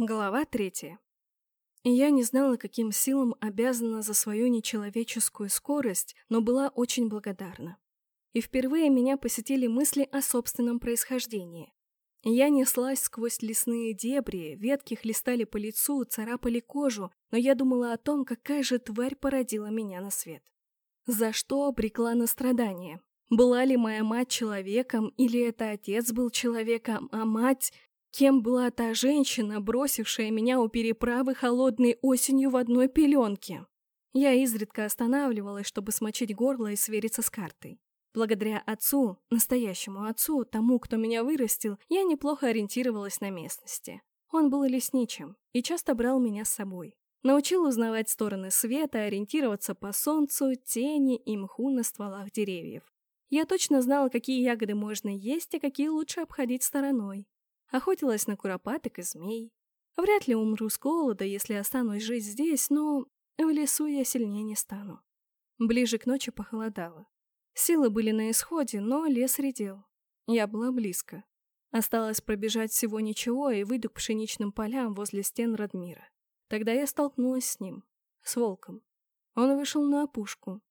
Глава третья. Я не знала, каким силам обязана за свою нечеловеческую скорость, но была очень благодарна. И впервые меня посетили мысли о собственном происхождении. Я неслась сквозь лесные дебри, ветки хлестали по лицу, царапали кожу, но я думала о том, какая же тварь породила меня на свет. За что обрекла на страдания? Была ли моя мать человеком, или это отец был человеком, а мать... Кем была та женщина, бросившая меня у переправы холодной осенью в одной пеленке? Я изредка останавливалась, чтобы смочить горло и свериться с картой. Благодаря отцу, настоящему отцу, тому, кто меня вырастил, я неплохо ориентировалась на местности. Он был лесничим и часто брал меня с собой. Научил узнавать стороны света, ориентироваться по солнцу, тени и мху на стволах деревьев. Я точно знала, какие ягоды можно есть, а какие лучше обходить стороной. Охотилась на куропаток и змей. Вряд ли умру с голода, если останусь жить здесь, но в лесу я сильнее не стану. Ближе к ночи похолодало. Силы были на исходе, но лес редел. Я была близко. Осталось пробежать всего ничего и выйду к пшеничным полям возле стен Радмира. Тогда я столкнулась с ним, с волком. Он вышел на опушку.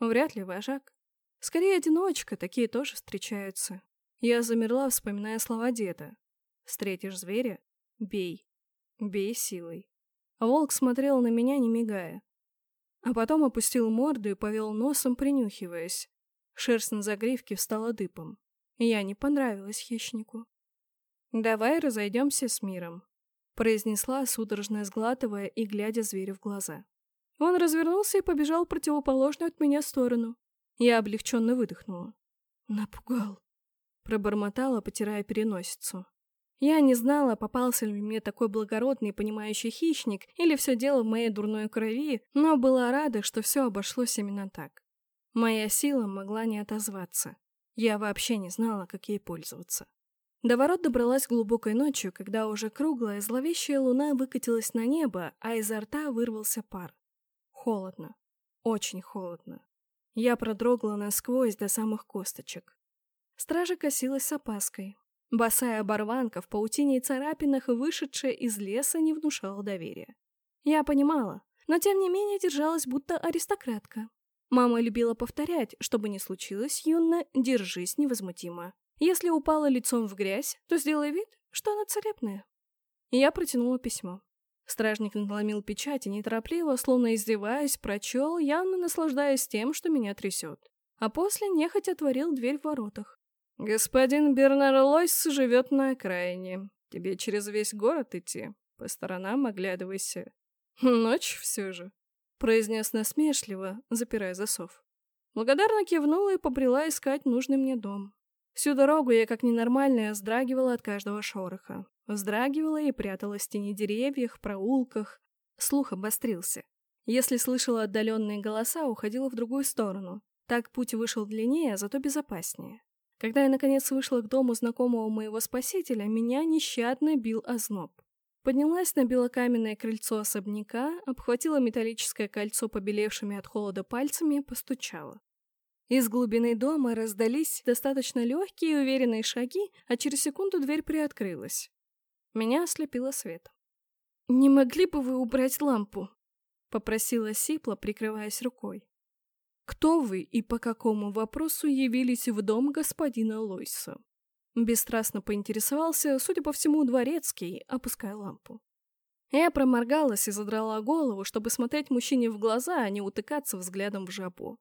Вряд ли вожак. Скорее, одиночка, такие тоже встречаются. Я замерла, вспоминая слова деда. Встретишь зверя — бей. Бей силой. Волк смотрел на меня, не мигая. А потом опустил морду и повел носом, принюхиваясь. Шерсть на загривке встала дыбом. Я не понравилась хищнику. «Давай разойдемся с миром», — произнесла, судорожно сглатывая и глядя зверю в глаза. Он развернулся и побежал в противоположную от меня сторону. Я облегченно выдохнула. «Напугал», — пробормотала, потирая переносицу. Я не знала, попался ли мне такой благородный и понимающий хищник, или все дело в моей дурной крови, но была рада, что все обошлось именно так. Моя сила могла не отозваться. Я вообще не знала, как ей пользоваться. До ворот добралась глубокой ночью, когда уже круглая зловещая луна выкатилась на небо, а изо рта вырвался пар. Холодно. Очень холодно. Я продрогла насквозь до самых косточек. Стража косилась с опаской, Босая оборванка в паутине и царапинах, вышедшая из леса, не внушала доверия. Я понимала, но тем не менее держалась будто аристократка. Мама любила повторять, чтобы не случилось, Юнна, держись невозмутимо. Если упала лицом в грязь, то сделай вид, что она целебная. Я протянула письмо. Стражник надломил печать и неторопливо, словно издеваясь, прочел, явно наслаждаясь тем, что меня трясет. А после нехотя отворил дверь в воротах. «Господин Бернар Лойс живет на окраине. Тебе через весь город идти. По сторонам оглядывайся. Ночь все же», — произнес насмешливо, запирая засов. Благодарно кивнула и побрела искать нужный мне дом. Всю дорогу я как ненормальная вздрагивала от каждого шороха. Вздрагивала и пряталась в тени деревьев, проулках. Слух обострился. Если слышала отдаленные голоса, уходила в другую сторону. Так путь вышел длиннее, зато безопаснее. Когда я, наконец, вышла к дому знакомого моего спасителя, меня нещадно бил озноб. Поднялась на белокаменное крыльцо особняка, обхватила металлическое кольцо побелевшими от холода пальцами, постучала. Из глубины дома раздались достаточно легкие и уверенные шаги, а через секунду дверь приоткрылась. Меня ослепило светом. «Не могли бы вы убрать лампу?» — попросила Сипла, прикрываясь рукой. «Кто вы и по какому вопросу явились в дом господина Лойса?» Бесстрастно поинтересовался, судя по всему, дворецкий, опуская лампу. Я проморгалась и задрала голову, чтобы смотреть мужчине в глаза, а не утыкаться взглядом в жабу.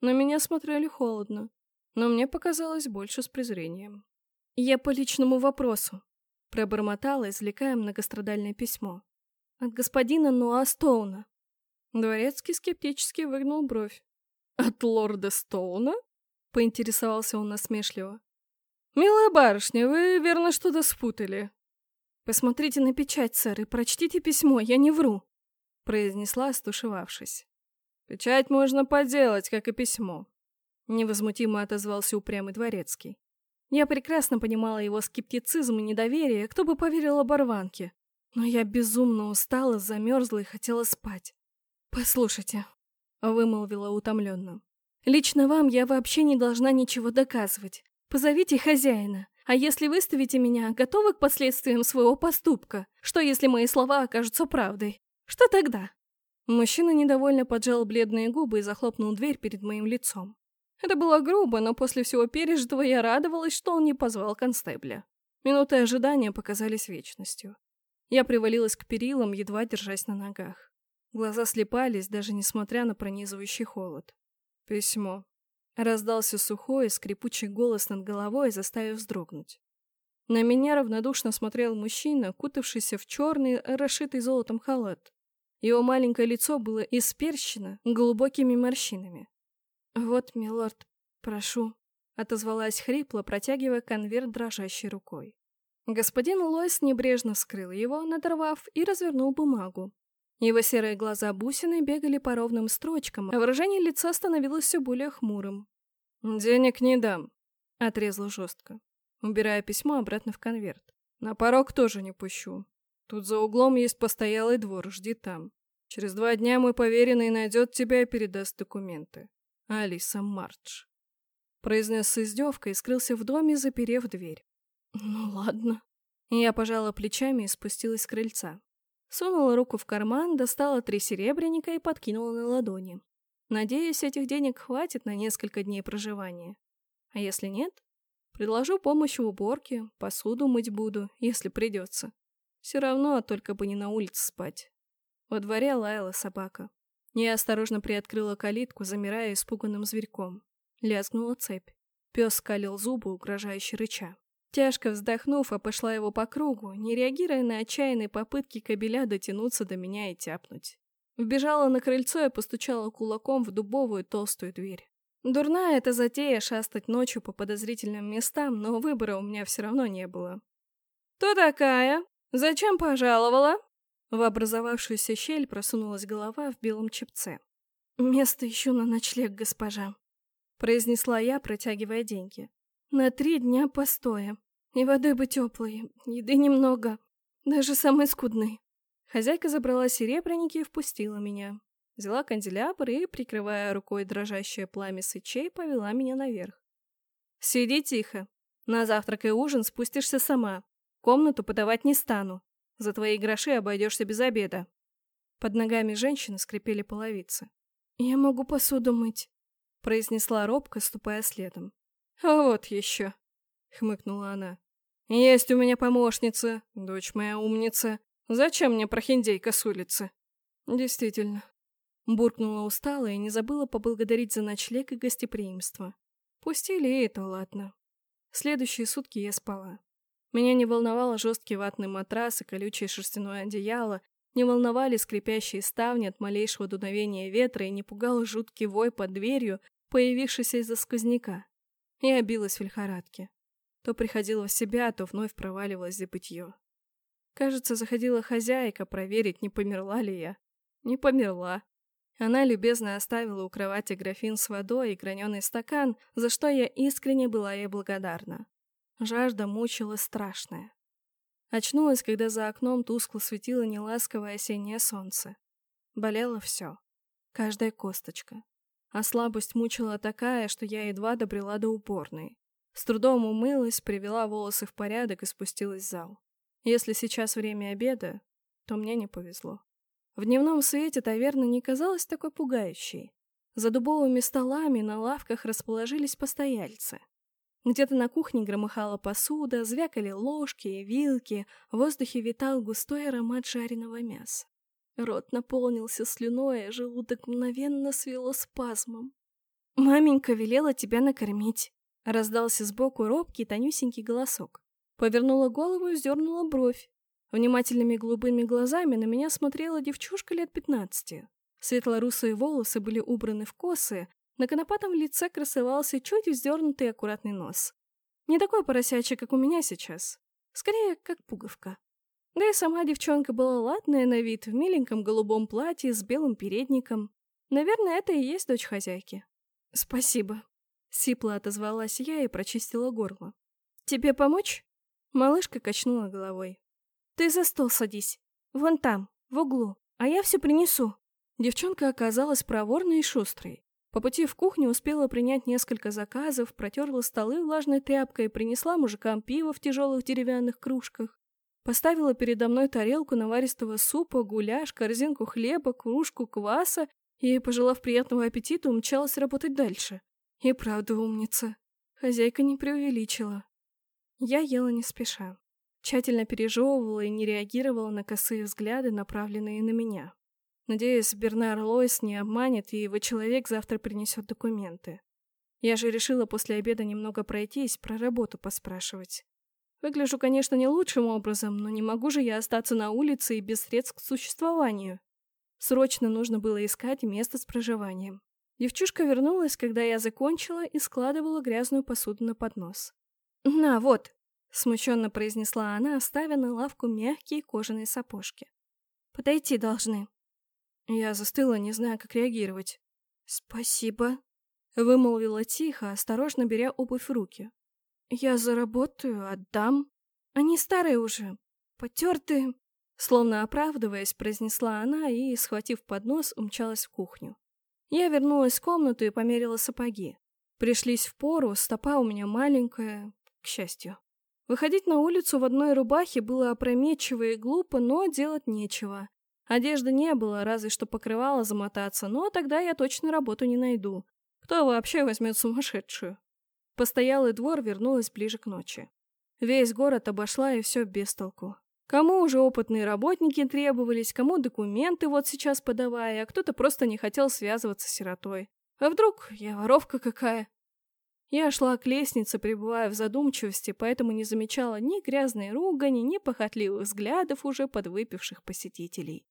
На меня смотрели холодно, но мне показалось больше с презрением. «Я по личному вопросу», — пробормотала, извлекая многострадальное письмо. «От господина Ноа Стоуна». Дворецкий скептически выгнул бровь. «От лорда Стоуна?» — поинтересовался он насмешливо. «Милая барышня, вы, верно, что-то спутали». «Посмотрите на печать, сэр, и прочтите письмо, я не вру», — произнесла, стушевавшись. «Печать можно поделать, как и письмо», — невозмутимо отозвался упрямый дворецкий. Я прекрасно понимала его скептицизм и недоверие, кто бы поверил оборванке. Но я безумно устала, замерзла и хотела спать. «Послушайте, вымолвила утомленно. «Лично вам я вообще не должна ничего доказывать. Позовите хозяина. А если выставите меня, готовы к последствиям своего поступка? Что, если мои слова окажутся правдой? Что тогда?» Мужчина недовольно поджал бледные губы и захлопнул дверь перед моим лицом. Это было грубо, но после всего пережитого я радовалась, что он не позвал констебля. Минуты ожидания показались вечностью. Я привалилась к перилам, едва держась на ногах. Глаза слепались, даже несмотря на пронизывающий холод. «Письмо». Раздался сухой, скрипучий голос над головой, заставив вздрогнуть. На меня равнодушно смотрел мужчина, кутавшийся в черный, расшитый золотом халат. Его маленькое лицо было исперщено глубокими морщинами. «Вот, милорд, прошу», — отозвалась хрипло, протягивая конверт дрожащей рукой. Господин Лойс небрежно вскрыл его, надорвав, и развернул бумагу. Его серые глаза бусины бегали по ровным строчкам, а выражение лица становилось все более хмурым. «Денег не дам», — отрезал жестко, убирая письмо обратно в конверт. «На порог тоже не пущу. Тут за углом есть постоялый двор, жди там. Через два дня мой поверенный найдет тебя и передаст документы. Алиса Мардж. Произнес с издевкой и скрылся в доме, заперев дверь. Ну ладно. Я пожала плечами и спустилась с крыльца. Сунула руку в карман, достала три серебряника и подкинула на ладони. Надеюсь, этих денег хватит на несколько дней проживания. А если нет, предложу помощь в уборке, посуду мыть буду, если придется. Все равно, только бы не на улице спать. Во дворе лаяла собака. Я осторожно приоткрыла калитку, замирая испуганным зверьком. Лязгнула цепь. Пес скалил зубы, угрожающе рыча. Тяжко вздохнув, обошла его по кругу, не реагируя на отчаянные попытки кобеля дотянуться до меня и тяпнуть. Вбежала на крыльцо и постучала кулаком в дубовую толстую дверь. Дурная эта затея шастать ночью по подозрительным местам, но выбора у меня все равно не было. «Кто такая?» «Зачем пожаловала?» В образовавшуюся щель просунулась голова в белом чепце. «Место ищу на ночлег, госпожа», — произнесла я, протягивая деньги. «На три дня постоя. И воды бы теплой, еды немного, даже самой скудной». Хозяйка забрала серебряники и впустила меня. Взяла канделябр и, прикрывая рукой дрожащее пламя свечей, повела меня наверх. «Сиди тихо. На завтрак и ужин спустишься сама. Комнату подавать не стану. За твои гроши обойдешься без обеда. Под ногами женщины скрипели половицы. «Я могу посуду мыть», — произнесла робко, ступая следом. «А вот еще», — хмыкнула она. «Есть у меня помощница, дочь моя умница. Зачем мне прохиндейка с улицы?» «Действительно». Буркнула устало и не забыла поблагодарить за ночлег и гостеприимство. Пустили, и это ладно. Следующие сутки я спала. Меня не волновал жесткий ватный матрас и колючее шерстяное одеяло, не волновали скрипящие ставни от малейшего дуновения ветра и не пугал жуткий вой под дверью, появившийся из-за сквозняка. Я билась в лихорадке. То приходила в себя, то вновь проваливалась в забытье. Кажется, заходила хозяйка проверить, не померла ли я. Не померла. Она любезно оставила у кровати графин с водой и граненый стакан, за что я искренне была ей благодарна. Жажда мучила страшная. Очнулась, когда за окном тускло светило неласковое осеннее солнце. Болело все. Каждая косточка. А слабость мучила такая, что я едва добрела до уборной. С трудом умылась, привела волосы в порядок и спустилась в зал. Если сейчас время обеда, то мне не повезло. В дневном свете таверна не казалась такой пугающей. За дубовыми столами на лавках расположились постояльцы. Где-то на кухне громыхала посуда, звякали ложки и вилки, в воздухе витал густой аромат жареного мяса. Рот наполнился слюной, а желудок мгновенно свело спазмом. «Маменька велела тебя накормить», — раздался сбоку робкий тонюсенький голосок. Повернула голову и вздернула бровь. Внимательными голубыми глазами на меня смотрела девчушка лет пятнадцати. Светло-русые волосы были убраны в косы, на конопатом лице красовался чуть вздернутый аккуратный нос. Не такой поросячий, как у меня сейчас. Скорее, как пуговка. Да и сама девчонка была ладная на вид, в миленьком голубом платье с белым передником. Наверное, это и есть дочь хозяйки. «Спасибо», — сипло отозвалась я и прочистила горло. «Тебе помочь?» Малышка качнула головой. «Ты за стол садись. Вон там, в углу, а я все принесу». Девчонка оказалась проворной и шустрой. По пути в кухню успела принять несколько заказов, протерла столы влажной тряпкой, принесла мужикам пиво в тяжелых деревянных кружках. Поставила передо мной тарелку наваристого супа, гуляш, корзинку хлеба, кружку кваса и, пожелав приятного аппетита, умчалась работать дальше. И правда умница. Хозяйка не преувеличила. Я ела не спеша. Тщательно пережевывала и не реагировала на косые взгляды, направленные на меня. Надеюсь, Бернар Лойс не обманет, и его человек завтра принесет документы. Я же решила после обеда немного пройтись, про работу поспрашивать. Выгляжу, конечно, не лучшим образом, но не могу же я остаться на улице и без средств к существованию. Срочно нужно было искать место с проживанием. Девчушка вернулась, когда я закончила и складывала грязную посуду на поднос. «На, вот!» — смущенно произнесла она, ставя на лавку мягкие кожаные сапожки. «Подойти должны». Я застыла, не зная, как реагировать. «Спасибо», — вымолвила тихо, осторожно беря обувь в руки. «Я заработаю, отдам. Они старые уже, потертые». Словно оправдываясь, произнесла она и, схватив поднос, умчалась в кухню. Я вернулась в комнату и померила сапоги. Пришлись в пору, стопа у меня маленькая, к счастью. Выходить на улицу в одной рубахе было опрометчиво и глупо, но делать нечего. Одежды не было, разве что покрывало замотаться, но тогда я точно работу не найду. Кто вообще возьмет сумасшедшую? Постоялый двор вернулась ближе к ночи. Весь город обошла и все без толку. Кому уже опытные работники требовались, кому документы вот сейчас подавая, а кто-то просто не хотел связываться с сиротой. А вдруг я воровка какая? Я шла к лестнице, пребывая в задумчивости, поэтому не замечала ни грязной ругани, ни похотливых взглядов уже подвыпивших посетителей.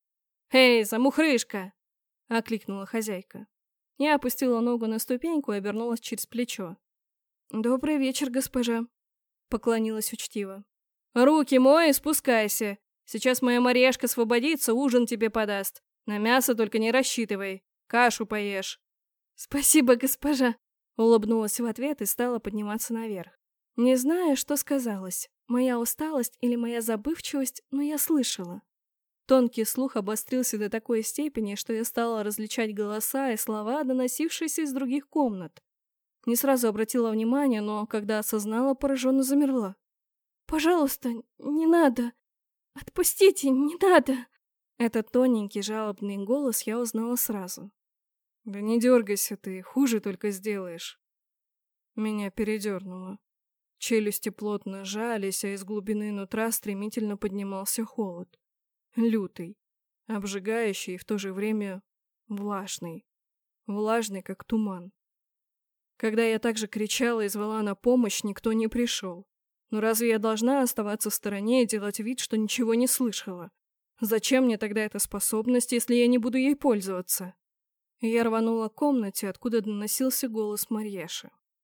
«Эй, замухрышка!» — окликнула хозяйка. Я опустила ногу на ступеньку и обернулась через плечо. «Добрый вечер, госпожа», — поклонилась учтиво. «Руки мой спускайся. Сейчас моя Марешка освободится, ужин тебе подаст. На мясо только не рассчитывай. Кашу поешь». «Спасибо, госпожа», — улыбнулась в ответ и стала подниматься наверх. Не зная, что сказалось, моя усталость или моя забывчивость, но я слышала. Тонкий слух обострился до такой степени, что я стала различать голоса и слова, доносившиеся из других комнат. Не сразу обратила внимание, но когда осознала, пораженно замерла. «Пожалуйста, не надо! Отпустите, не надо!» Этот тоненький жалобный голос я узнала сразу. «Да не дергайся ты, хуже только сделаешь». Меня передернуло. Челюсти плотно сжались, а из глубины нутра стремительно поднимался холод лютый, обжигающий и в то же время влажный. Влажный, как туман. Когда я также кричала и звала на помощь, никто не пришел. Но разве я должна оставаться в стороне и делать вид, что ничего не слышала? Зачем мне тогда эта способность, если я не буду ей пользоваться? Я рванула к комнате, откуда доносился голос Марьеши.